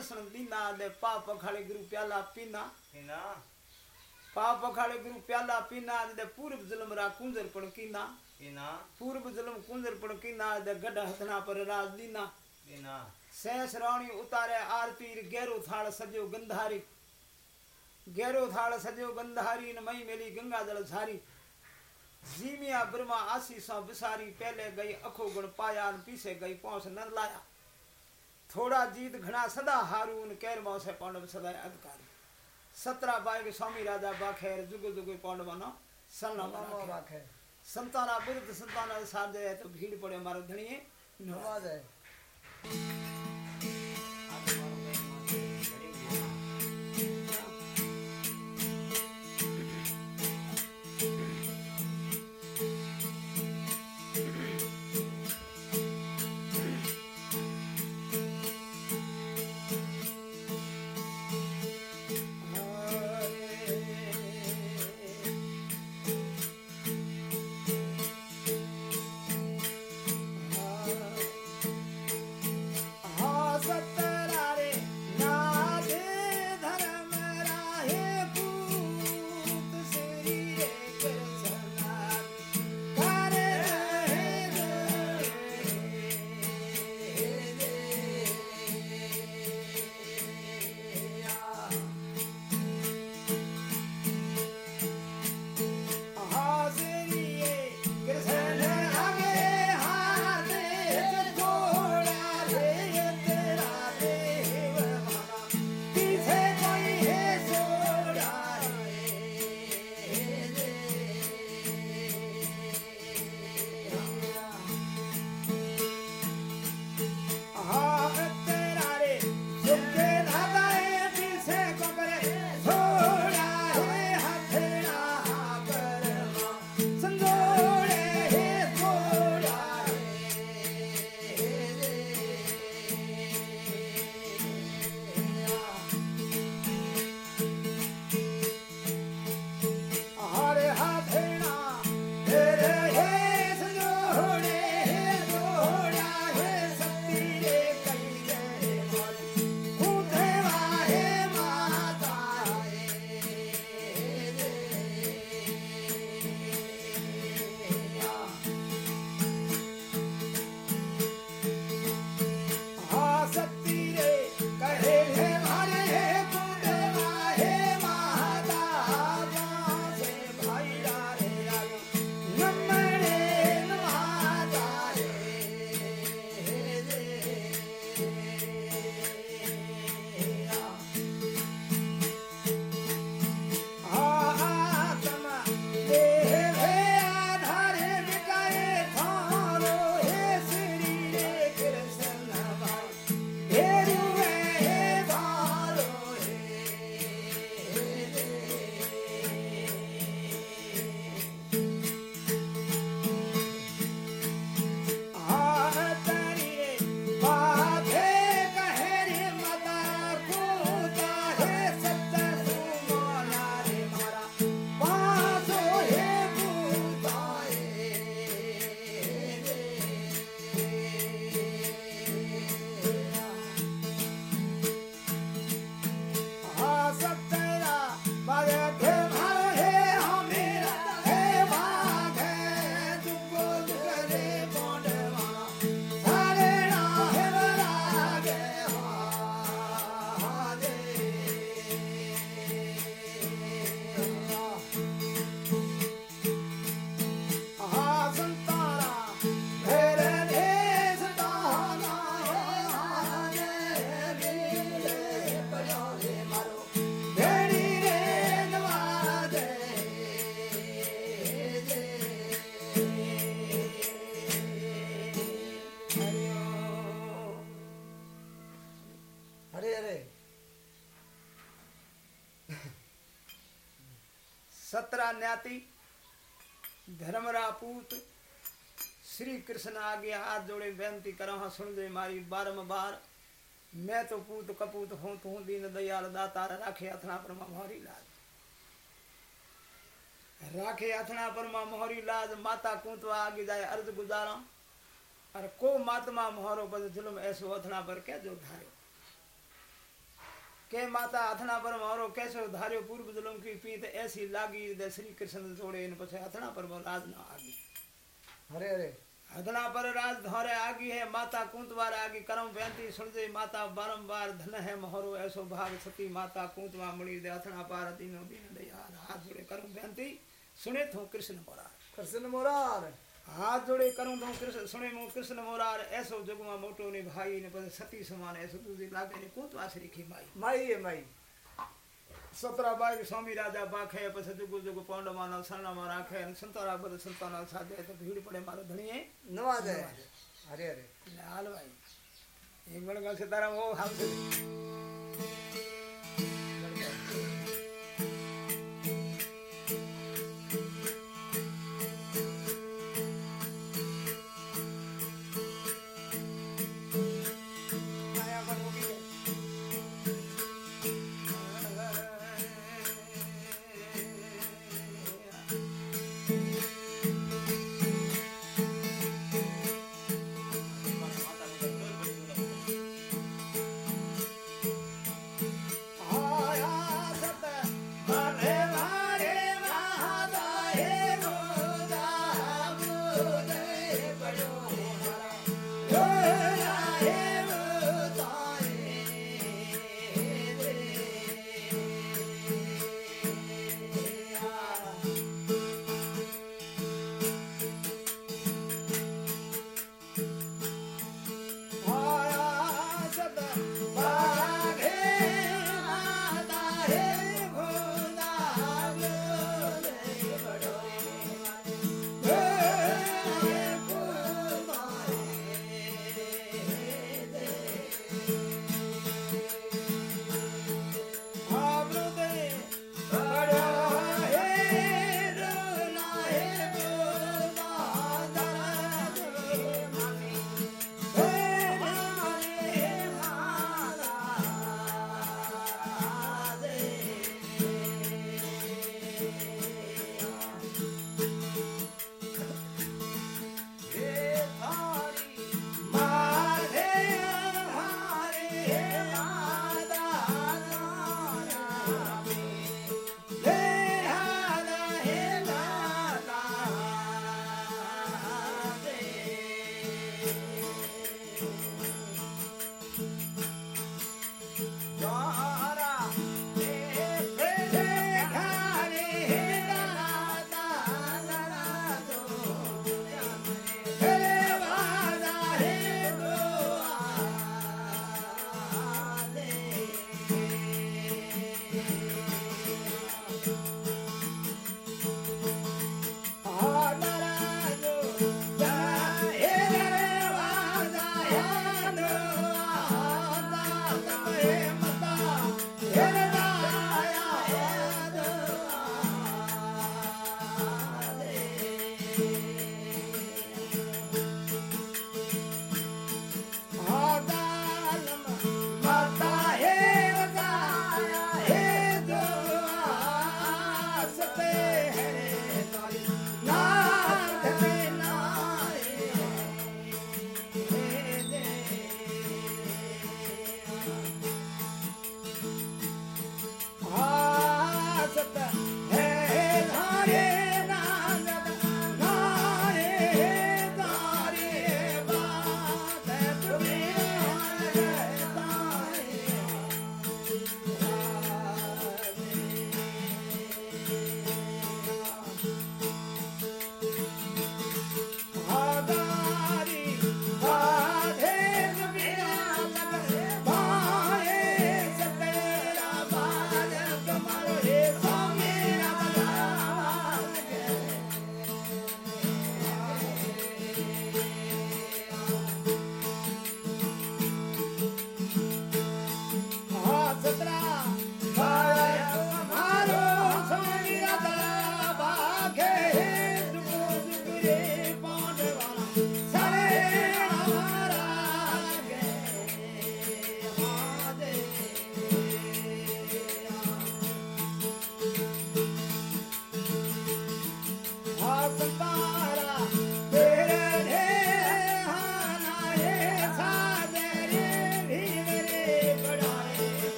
दर्शन दीना दे पाप अखाड़े गुरु प्याला पीना पीना पाप अखाड़े गुरु प्याला पीना दे पूर्व जलम रा कुंजर पण कीना पीना पूर्व जलम कुंजर पण कीना दे गढ़ हथना पर राज दीना पीना सैस राणी उतारे आरती गहरो थाल सजो गंधारी गहरो थाल सजो गंधारी न मई मेली गंगा जल झारी जीमिया ब्रह्मा आशीष बिसारी पहले गई अखो गुण पाया पीछे गई पहुँच न लाया थोड़ा जीत घना सदा हारू न कैर से पांडव सदा अधिकारी। सत्रह बाइक स्वामी राजा बाखेर जुग जुग पांडव न सलना संताना विरुद्ध संताना साथ जाए तो भीड़ पड़े हमारे धनिए नवाज़ है सतरा न्याति धर्मरा पूत श्री कृष्ण आगे हाथ जोड़े बेनती करो हाँ सुन दे मारी बारम्बार मैं तो पूत कपूत हूँ, तू दीन दयाल दातार राखे अथना पर मोहरी लाज। राखे अथना पर मोहरी लाज, माता कुंतवा आगे जाए अर्ज़ गुजारा। और को मातमा मोहरो बद जुलम ऐसो अथना पर क्या जो धारो। के माता हथना पर मारो कैसे धार्यो पूर्व जुलम की पीत ऐसी लागी दे श्री कृष्ण जोड़े इन पछे हथना पर राज न आगी अरे अरे हथना पर राज धोरे आगी है माता कुंतवार आगी करम बेनती सुन जे माता बारंबार धन है मोहरो ऐसो भाग सती माता कुंतवा मुड़ी दे हथना पार दीनो दीन दयाल हाथ जोड़े करम व्यंती सुने थो कृष्ण मोरार कृष्ण मोरार हाथ जोड़े करूँ तो कृष्ण सुने मु कृष्ण मोरार ऐसो जगमा मोटो ने भाई ने पर सती समान ऐसो तुझे लागे ने कोत आसरी की माई माई है माई सतरा बाई स्वामी राजा बाखे पस जुगु जुगु पौंड माना सरणा मा राखे संतारा बद संताना साधे तो भीड़ पड़े मारो धणिए नवाज़ है अरे अरे लाल भाई एक बड़गा सितारा वो हाल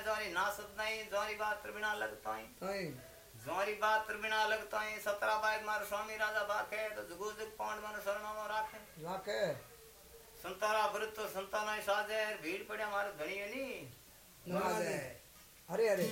जोरी ना सदनाई जोरी बात त्रिबिना लगताई ताई। जोरी बात त्रिबिना लगताई सतरा बाग मार स्वामी राजा बाखे तो जुगु जुग पांड मन शरणों राखे। राखे। संतारा वृत तो संताना साजे भीड़ पड़े हमारे धनी नी। नाजे अरे अरे।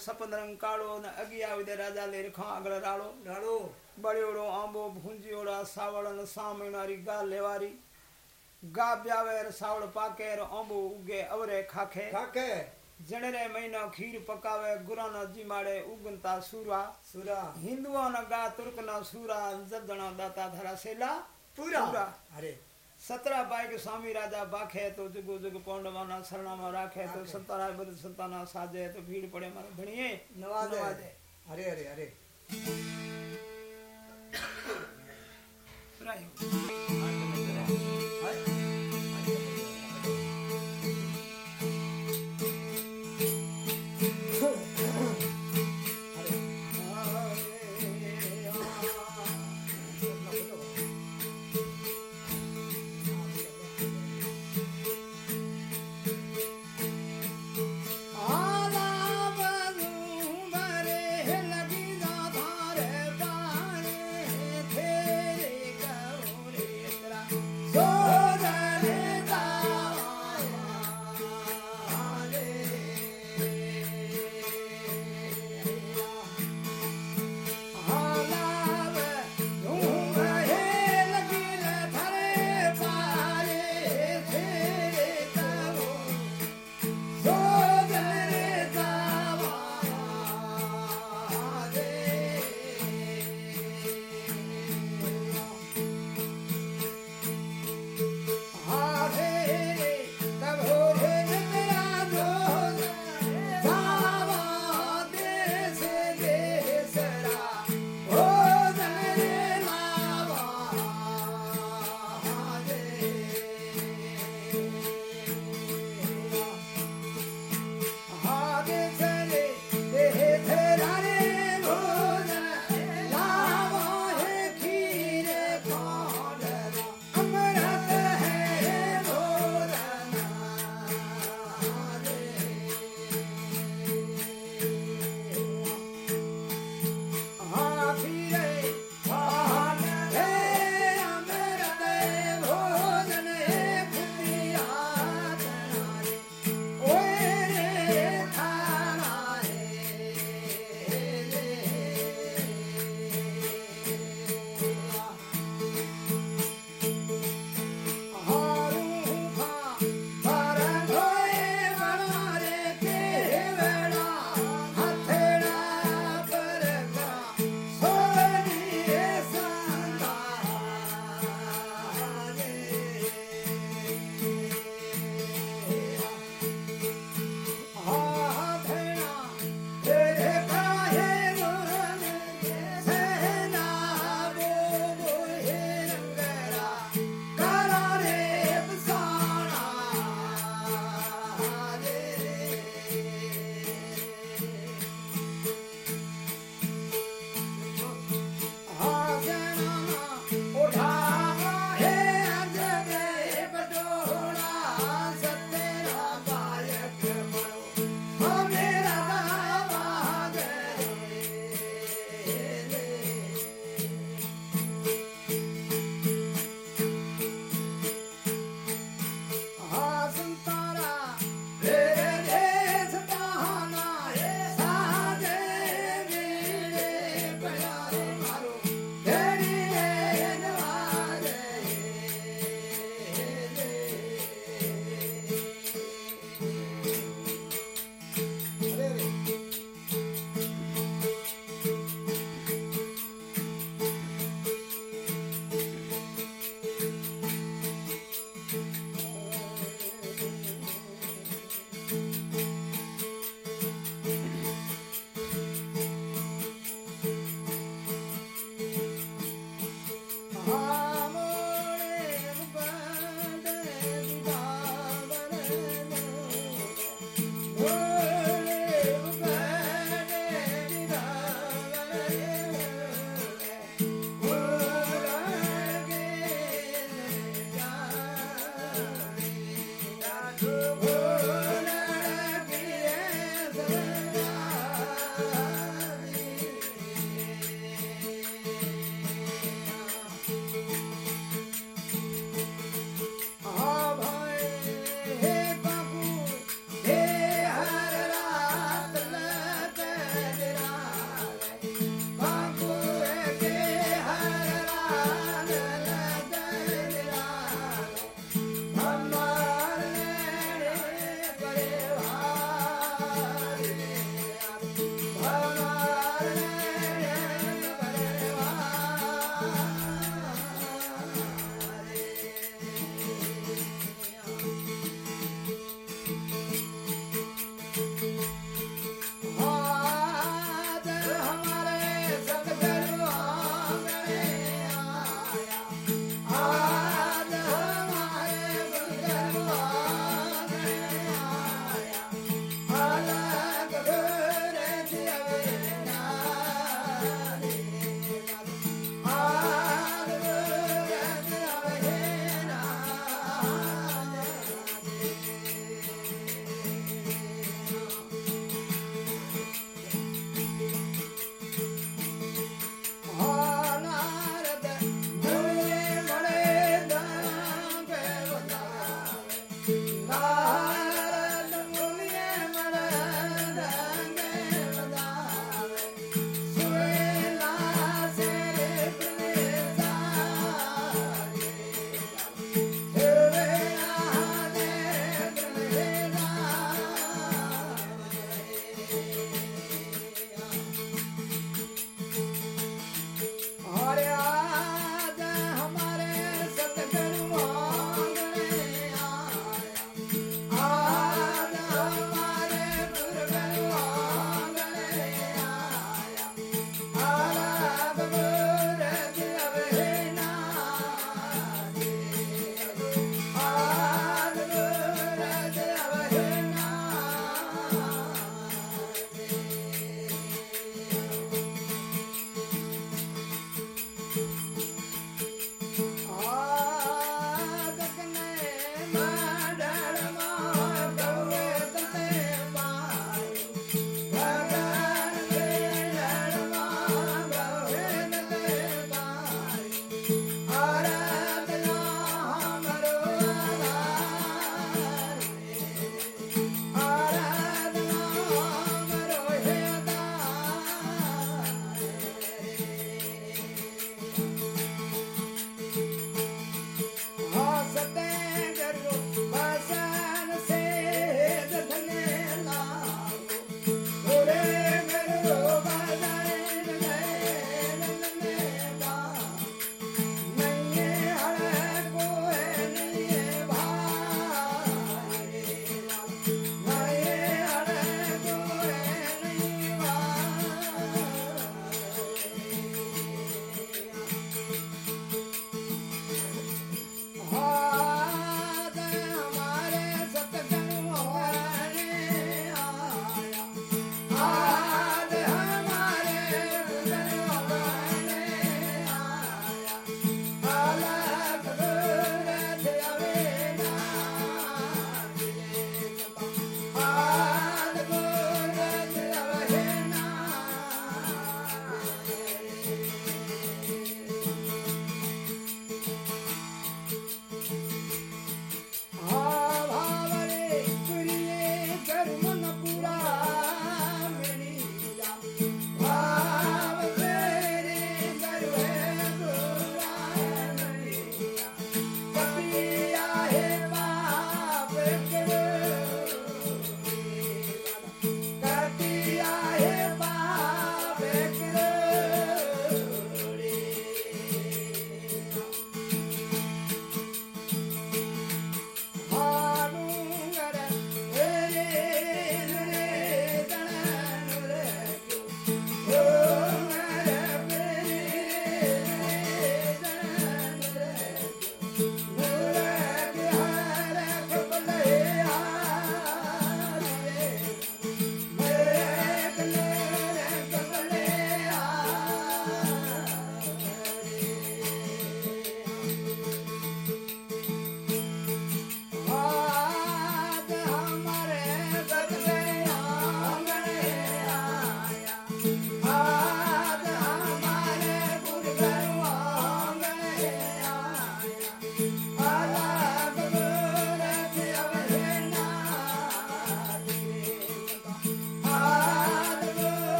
સપન રંગ કાળો ને અગિયા વિદે રાજા લે રખો આગળ રાડો ડાળો બળ્યોડો આંબો ભૂંજીઓડા સાવળ ને સામેણારી ગા લેવારી ગા બ્યાવેર સાવળ પાકેર આંબો ઉગે અવરે ખાખે કાકે જણરે મહિનો ખીર પકાવે ગુરાના જીમાડે ઉગનતા સુરા સુરા હિન્દુઓના ગા તુર્કના સુરા જદણા દાતા ધરા સેલા પૂરા પૂરા. सत्रह बाइक स्वामी राजा बाखे तो जुगो जुग पौंडवाना शरणा राख है तो संतारा बद संताना साज तो भीड़ पड़े मारे भणिए नवाज़। है अरे अरे अरे। रायो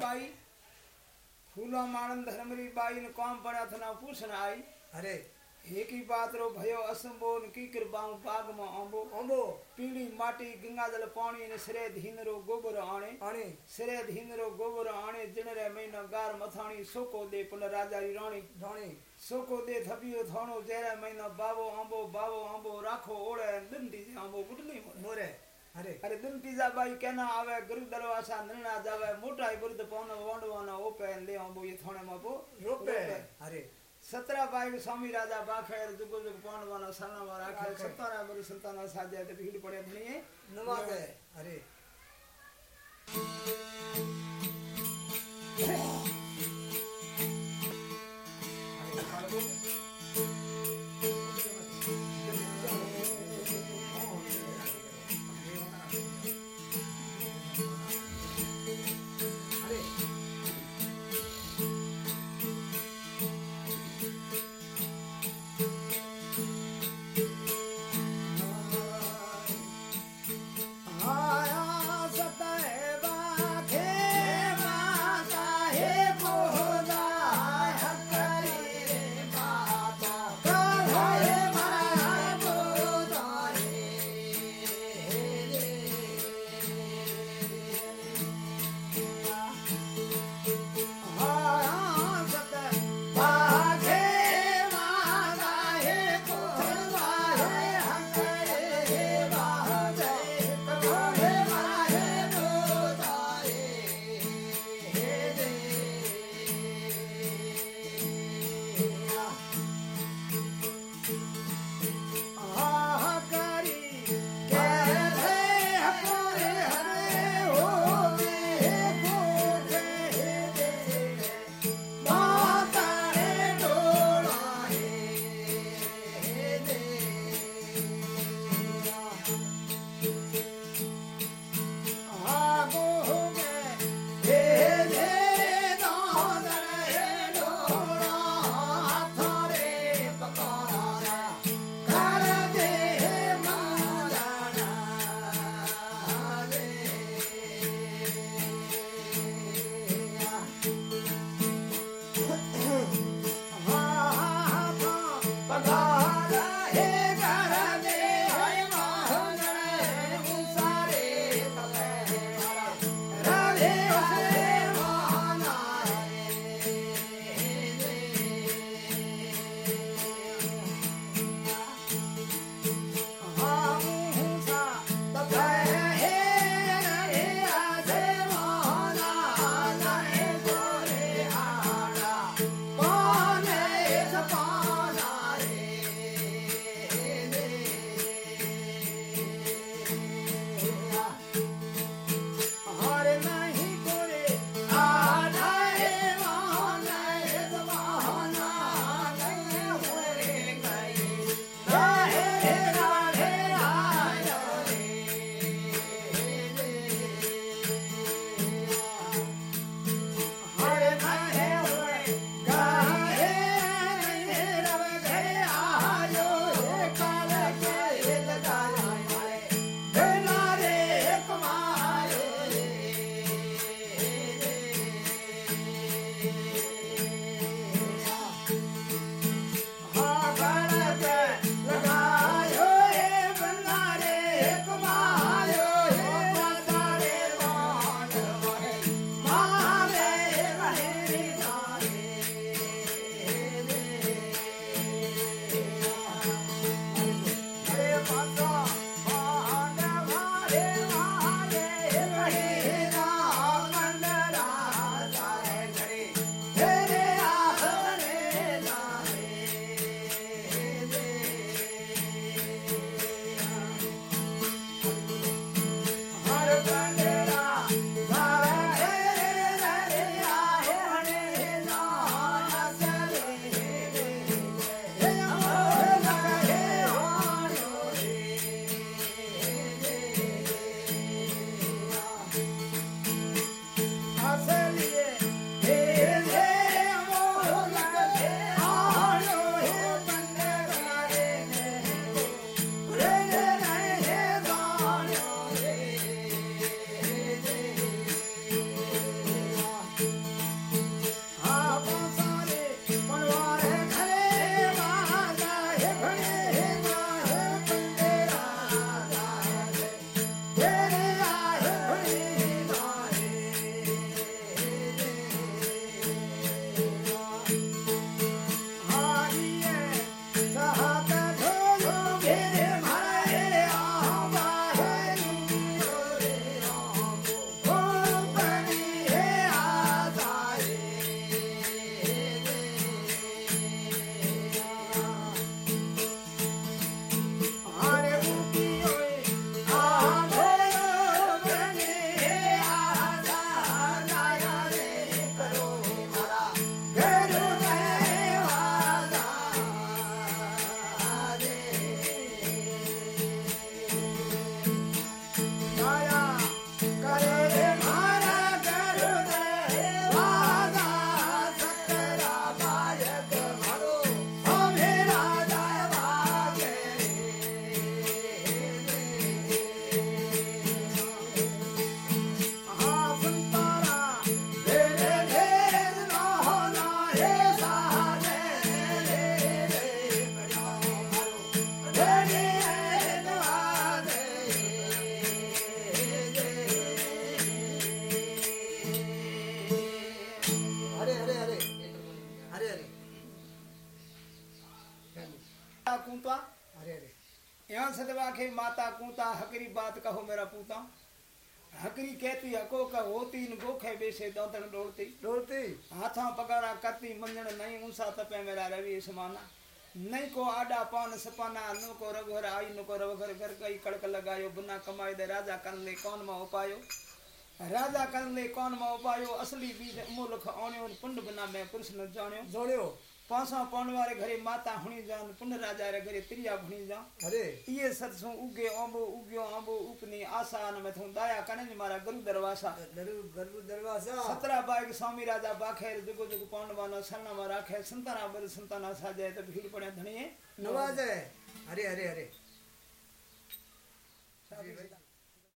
बाई फूला माणन धर्मरी बाई ने काम पड़ा था ना पूछन आई। अरे। एक ही बात रो भयो असंभो की कृपाऊं बाग में आंबो। ओंबो पीली माटी गंगा जल पानी ने सिरे धीन रो गोबर आणे। आणे। सिरे धीन रो गोबर आणे जिन रे महीना गार मथाणी सोको दे पुन राजा री राणी। ढोणी सोको दे थबियो थाणो जेरे महीना बावो आंबो बावो आंबो राखो ओड़े दीजे आंबो गुटनी मोरे। अरे। अरे दिन तीजा बाई कहना आवे गुरु दरवासा नरना जावे मोटा बुर्द पौन वंडवाना ओपे ले आंबो ये थाणे मापो रोपे? अरे। सत्रह बाई स्वामी राजा बाखेर जुग जुग पौंडवाना सालना राखे राखे। सतारा बरु संताना साजे ते भीड़ पड़े धनिए नवाजे अरे। होती न गोखे बेसे दौतन डोलती। डोलती? हाथा पगारा करती मंजन नहीं ऊंसा तपे मेरा रवि समाना। नहीं को आडा पान सपाना नो को रघुवर आई नो को रघुवर घर कई कड़क लगायो बुना कमाई दे राजा करन ले कौन मा उपायो? राजा करन ले कौन मा उपायो? असली बीज अमूलख ओण्यो पुंड बिना मैं पुरुष न जाण्यो जोड़ियो। पांसा पाउण वारे घरे माता हुणी जान पुंड राजा रे घरे त्रिया भुणी जा अरे इए सरसों उगे ओंबो उग्यो आंबो उपनी आशा न मैं थूं दाया कने नी मारा गुरु दरवासा दरु गर्भ दरवाज़ा सतरा बाइक स्वामी राजा बाखेर जुगो जुग पांडवानो शरण में राखे संताना बर संताना साजे तो भीड़ पड़े धनिए नवाज़ अरे अरे अरे